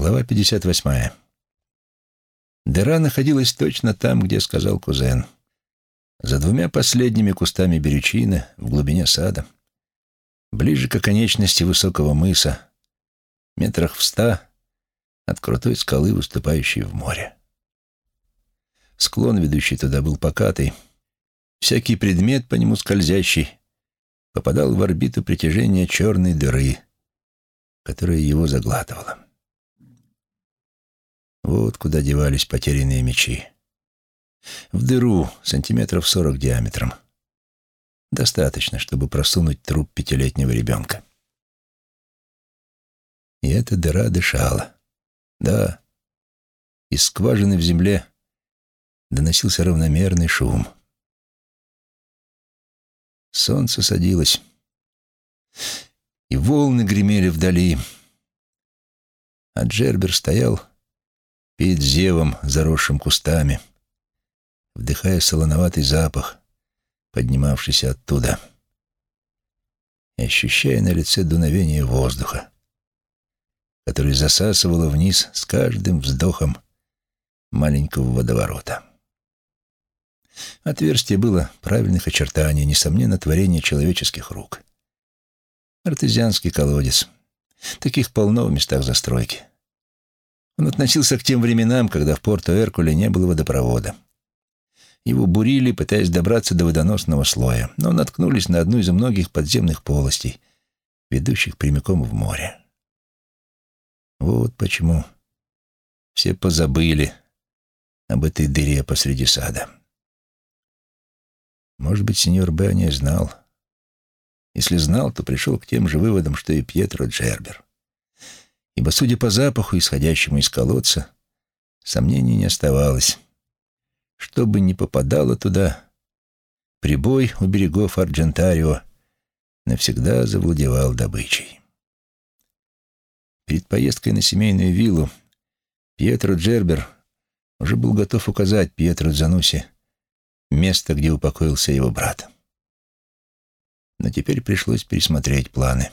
Глава 58. Дыра находилась точно там, где сказал кузен. За двумя последними кустами берючины в глубине сада, ближе к оконечности высокого мыса, метрах в ста от крутой скалы, выступающей в море. Склон, ведущий туда, был покатый. Всякий предмет, по нему скользящий, попадал в орбиту притяжения черной дыры, которая его заглатывала. Вот куда девались потерянные мечи. В дыру сантиметров сорок диаметром. Достаточно, чтобы просунуть труп пятилетнего ребенка. И эта дыра дышала. Да, из скважины в земле доносился равномерный шум. Солнце садилось, и волны гремели вдали, а Джербер стоял перед зевом, заросшим кустами, вдыхая солоноватый запах, поднимавшийся оттуда, и ощущая на лице дуновение воздуха, который засасывало вниз с каждым вздохом маленького водоворота. Отверстие было правильных очертаний, несомненно, творение человеческих рук. Артезианский колодец. Таких полно в местах застройки. Он относился к тем временам, когда в Порту-Эркуле не было водопровода. Его бурили, пытаясь добраться до водоносного слоя, но наткнулись на одну из многих подземных полостей, ведущих прямиком в море. Вот почему все позабыли об этой дыре посреди сада. Может быть, сеньор Бенни знал. Если знал, то пришел к тем же выводам, что и Пьетро Джербер ибо, судя по запаху, исходящему из колодца, сомнений не оставалось. Что бы ни попадало туда, прибой у берегов Арджентарио навсегда завладевал добычей. Перед поездкой на семейную виллу Пьетро Джербер уже был готов указать Пьетро Зануси место, где упокоился его брат. Но теперь пришлось пересмотреть планы.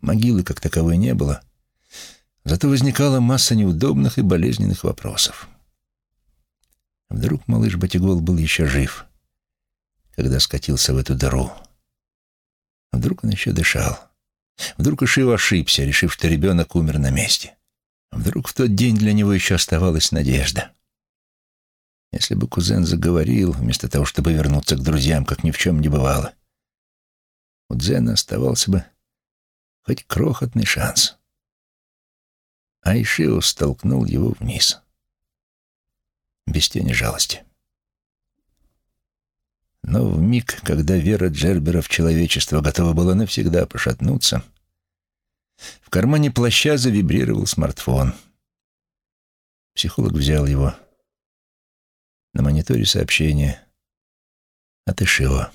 Могилы как таковой не было. Зато возникала масса неудобных и болезненных вопросов. Вдруг малыш Батигол был еще жив, когда скатился в эту дыру. Вдруг он еще дышал. Вдруг Ишио ошибся, решив, что ребенок умер на месте. Вдруг в тот день для него еще оставалась надежда. Если бы кузен заговорил, вместо того, чтобы вернуться к друзьям, как ни в чем не бывало, у Дзена оставался бы хоть крохотный шанс. Айшио столкнул его вниз. Без тени жалости. Но в миг, когда вера Джербера в человечество готова была навсегда пошатнуться, в кармане плаща завибрировал смартфон. Психолог взял его. На мониторе сообщение от Ишио.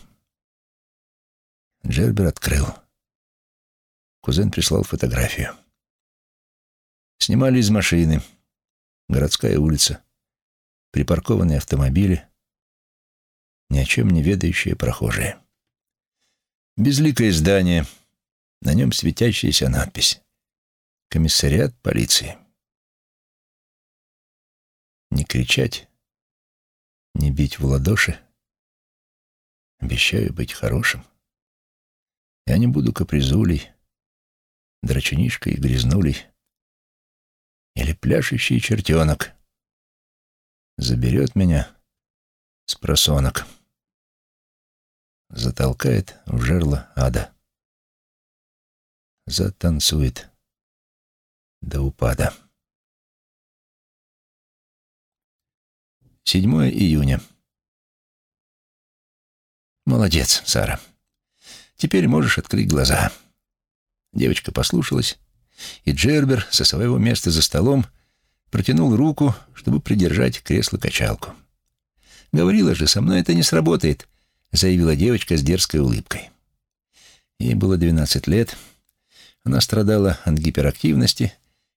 Джербер открыл. Кузен прислал фотографию. Снимали из машины. Городская улица. Припаркованные автомобили. Ни о чем не ведающие прохожие. Безликое здание. На нем светящаяся надпись. Комиссариат полиции. Не кричать, не бить в ладоши. Обещаю быть хорошим. Я не буду капризулей, драчунишкой и грязнулей. Или пляшущий чертенок заберет меня с просонок, затолкает в жерло ада, затанцует до упада. 7 июня. Молодец, Сара. Теперь можешь открыть глаза. Девочка послушалась, и Джербер со своего места за столом протянул руку, чтобы придержать кресло-качалку. «Говорила же, со мной это не сработает», — заявила девочка с дерзкой улыбкой. Ей было 12 лет. Она страдала от гиперактивности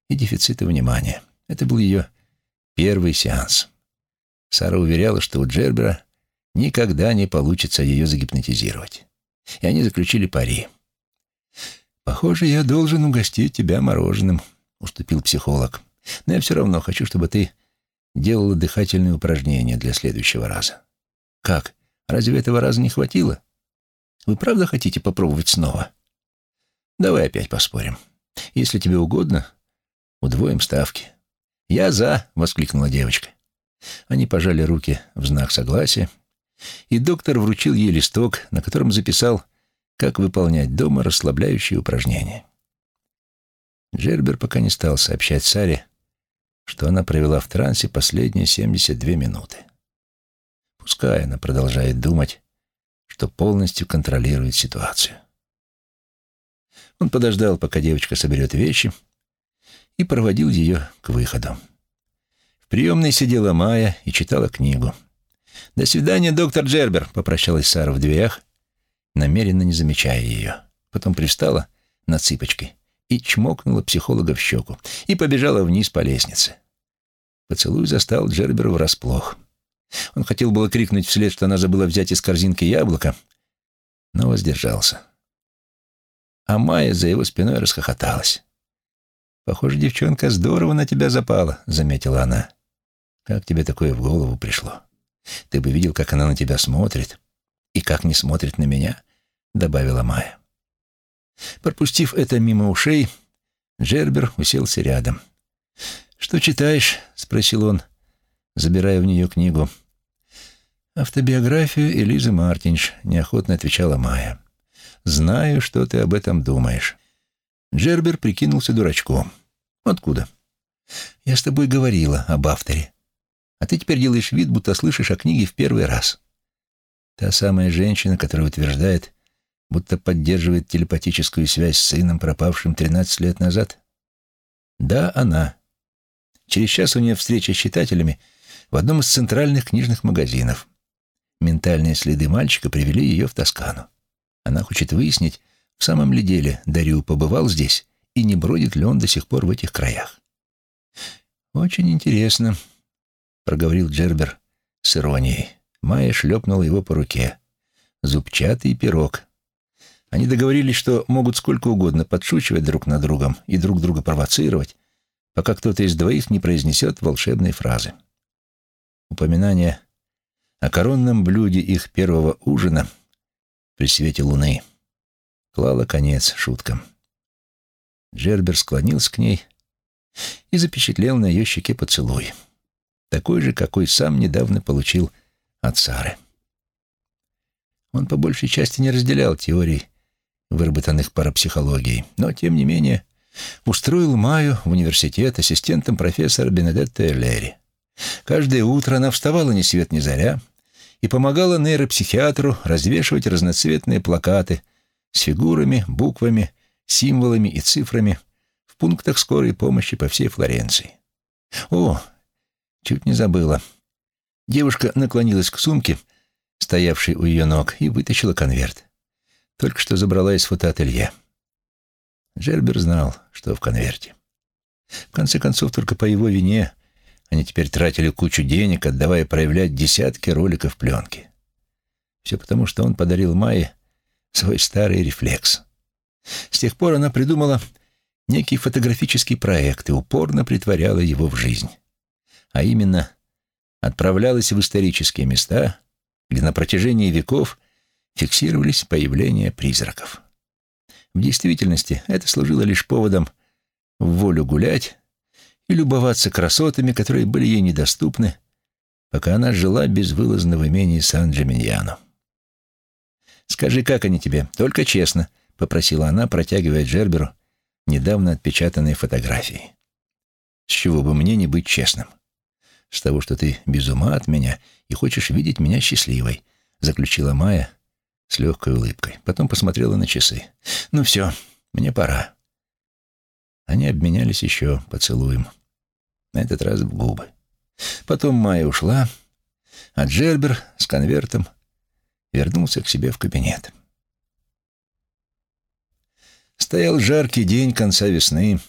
и дефицита внимания. Это был ее первый сеанс. Сара уверяла, что у Джербера никогда не получится ее загипнотизировать. И они заключили пари. «Похоже, я должен угостить тебя мороженым», — уступил психолог. «Но я все равно хочу, чтобы ты делала дыхательные упражнения для следующего раза». «Как? Разве этого раза не хватило? Вы правда хотите попробовать снова?» «Давай опять поспорим. Если тебе угодно, удвоим ставки». «Я за!» — воскликнула девочка. Они пожали руки в знак согласия, и доктор вручил ей листок, на котором записал, как выполнять дома расслабляющие упражнения. Джербер пока не стал сообщать Саре, что она провела в трансе последние 72 минуты. Пускай она продолжает думать, что полностью контролирует ситуацию. Он подождал, пока девочка соберет вещи, и проводил ее к выходу. В приемной сидела Майя и читала книгу. «До свидания, доктор Джербер», — попрощалась Сара в дверях, намеренно не замечая ее. Потом привстала на цыпочки и чмокнула психолога в щеку и побежала вниз по лестнице. Поцелуй застал Джербера врасплох. Он хотел было крикнуть вслед, что она забыла взять из корзинки яблоко, но воздержался. А Майя за его спиной расхохоталась. «Похоже, девчонка здорово на тебя запала», — заметила она. «Как тебе такое в голову пришло? Ты бы видел, как она на тебя смотрит, и как не смотрит на меня», — добавила Майя. Пропустив это мимо ушей, Джербер уселся рядом. «Что читаешь?» — спросил он, забирая в нее книгу. «Автобиографию Элизы Мартинш», — неохотно отвечала Майя. «Знаю, что ты об этом думаешь». Джербер прикинулся дурачком. «Откуда?» «Я с тобой говорила об авторе. А ты теперь делаешь вид, будто слышишь о книге в первый раз. Та самая женщина, которая утверждает, будто поддерживает телепатическую связь с сыном, пропавшим 13 лет назад? Да, она. Через час у нее встреча с читателями в одном из центральных книжных магазинов. Ментальные следы мальчика привели ее в Тоскану. Она хочет выяснить, в самом ли деле Дарю побывал здесь и не бродит ли он до сих пор в этих краях. «Очень интересно», — проговорил Джербер с иронией. Майя шлепнула его по руке. Зубчатый пирог. Они договорились, что могут сколько угодно подшучивать друг над другом и друг друга провоцировать, пока кто-то из двоих не произнесет волшебной фразы. Упоминание о коронном блюде их первого ужина при свете луны клало конец шуткам. Джербер склонился к ней и запечатлел на ее щеке поцелуй, такой же, какой сам недавно получил от Сары. Он по большей части не разделял теорий, выработанных парапсихологией, но, тем не менее, устроил Маю в университет ассистентом профессора Бенедетто Эллери. Каждое утро она вставала ни свет ни заря и помогала нейропсихиатру развешивать разноцветные плакаты с фигурами, буквами, символами и цифрами в пунктах скорой помощи по всей Флоренции. О, чуть не забыла. Девушка наклонилась к сумке, стоявшей у ее ног, и вытащила конверт. Только что забрала из фотоателье. Джербер знал, что в конверте. В конце концов, только по его вине они теперь тратили кучу денег, отдавая проявлять десятки роликов пленки. Все потому, что он подарил Майе свой старый рефлекс. С тех пор она придумала некий фотографический проект и упорно притворяла его в жизнь. А именно, отправлялась в исторические места, где на протяжении веков фиксировались появления призраков. В действительности это служило лишь поводом в волю гулять и любоваться красотами, которые были ей недоступны, пока она жила безвылазно в имении Сан-Джиминьяно. «Скажи, как они тебе? Только честно», — попросила она, протягивая Джерберу недавно отпечатанные фотографии. «С чего бы мне не быть честным? С того, что ты без ума от меня и хочешь видеть меня счастливой», — заключила Майя с легкой улыбкой. Потом посмотрела на часы. «Ну все, мне пора». Они обменялись еще поцелуем. На этот раз в губы. Потом Майя ушла, а Джербер с конвертом вернулся к себе в кабинет. Стоял жаркий день конца весны.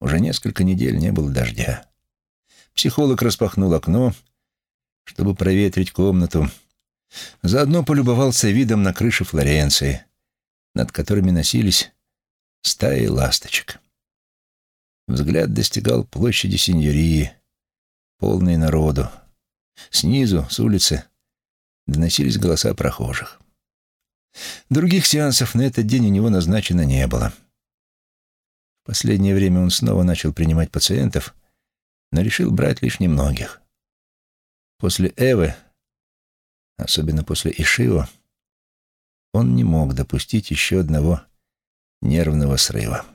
Уже несколько недель не было дождя. Психолог распахнул окно, чтобы проветрить комнату. Заодно полюбовался видом на крыше Флоренции, над которыми носились стаи ласточек. взгляд достигал площади Синьории, полной народу. Снизу, с улицы, доносились голоса прохожих. Других сеансов на этот день у него назначено не было. В последнее время он снова начал принимать пациентов, но решил брать лишь немногих. После Эвы, особенно после Ишио, он не мог допустить еще одного нервного срыва.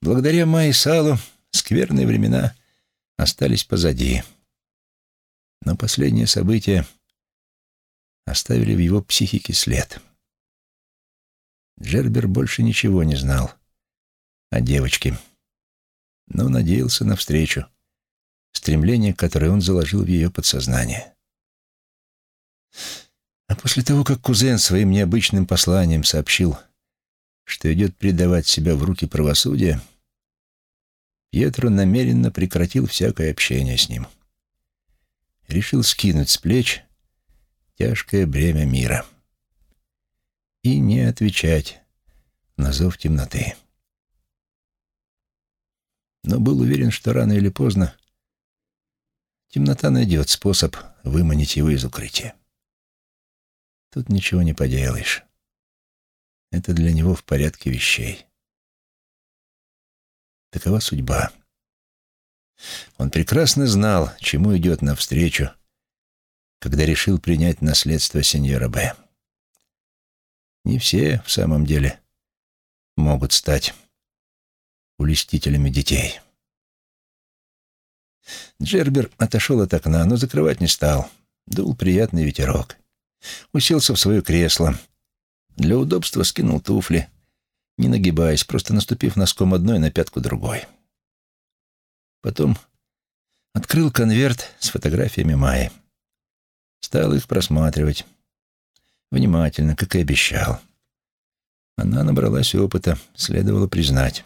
Благодаря Майи Салу скверные времена остались позади. Но последние события оставили в его психике след. Джербер больше ничего не знал о девочке, но надеялся на встречу, стремление, которое он заложил в ее подсознание. А после того, как кузен своим необычным посланием сообщил, что идет предавать себя в руки правосудия, Пьетро намеренно прекратил всякое общение с ним. Решил скинуть с плеч тяжкое бремя мира и не отвечать на зов темноты. Но был уверен, что рано или поздно темнота найдет способ выманить его из укрытия. Тут ничего не поделаешь. Это для него в порядке вещей. Такова судьба. Он прекрасно знал, чему идет навстречу, когда решил принять наследство сеньора Б. Не все, в самом деле, могут стать улестителями детей. Джербер отошел от окна, но закрывать не стал. Дул приятный ветерок. Уселся в свое кресло. Для удобства скинул туфли, не нагибаясь, просто наступив носком одной на пятку другой. Потом открыл конверт с фотографиями Майи. Стал их просматривать. Внимательно, как и обещал. Она набралась опыта, следовало признать.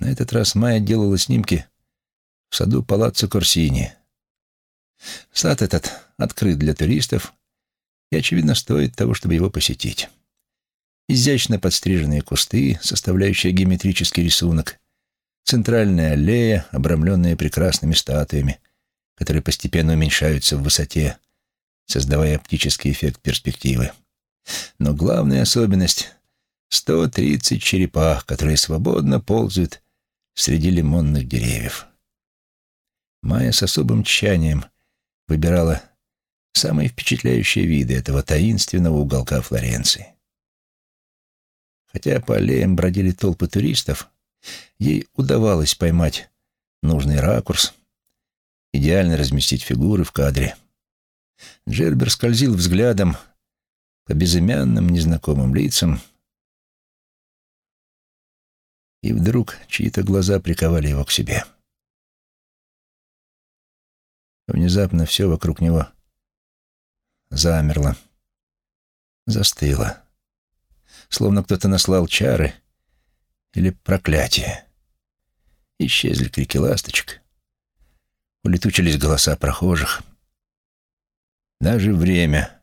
На этот раз Майя делала снимки в саду палаццо Корсини. Сад этот открыт для туристов и, очевидно, стоит того, чтобы его посетить. Изящно подстриженные кусты, составляющие геометрический рисунок, центральная аллея, обрамленная прекрасными статуями, которые постепенно уменьшаются в высоте, создавая оптический эффект перспективы. Но главная особенность — 130 черепах, которые свободно ползают среди лимонных деревьев. Майя с особым тщанием выбирала самые впечатляющие виды этого таинственного уголка Флоренции. Хотя по аллеям бродили толпы туристов, ей удавалось поймать нужный ракурс, идеально разместить фигуры в кадре. Джербер скользил взглядом по безымянным незнакомым лицам, и вдруг чьи-то глаза приковали его к себе. Внезапно все вокруг него замерло, застыло, словно кто-то наслал чары или проклятие. Исчезли крики ласточек, улетучились голоса прохожих. Даже время,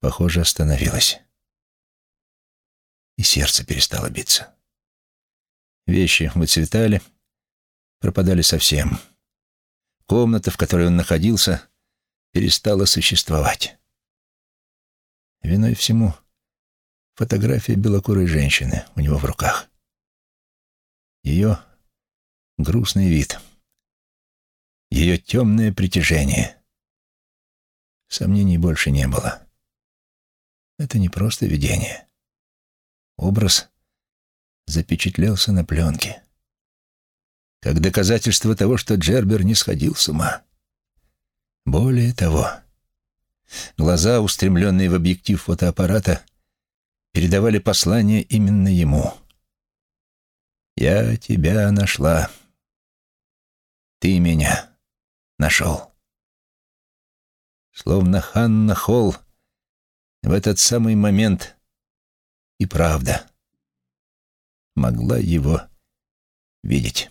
похоже, остановилось. И сердце перестало биться. Вещи выцветали, пропадали совсем. Комната, в которой он находился, перестала существовать. Виной всему фотография белокурой женщины у него в руках. Ее грустный вид — ее темное притяжение. Сомнений больше не было. Это не просто видение. Образ запечатлелся на пленке. Как доказательство того, что Джербер не сходил с ума. Более того, глаза, устремленные в объектив фотоаппарата, передавали послание именно ему. «Я тебя нашла. Ты меня нашел. Словно Ханна Холл в этот самый момент и правда могла его видеть.